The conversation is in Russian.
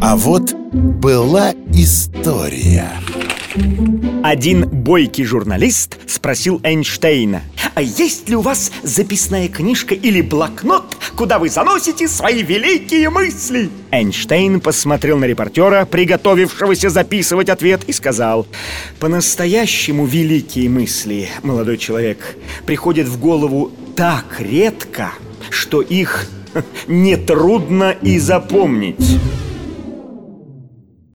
А вот была история Один бойкий журналист спросил Эйнштейна А есть ли у вас записная книжка или блокнот, куда вы заносите свои великие мысли? Эйнштейн посмотрел на репортера, приготовившегося записывать ответ, и сказал По-настоящему великие мысли, молодой человек, приходят в голову так редко, что их нетрудно и запомнить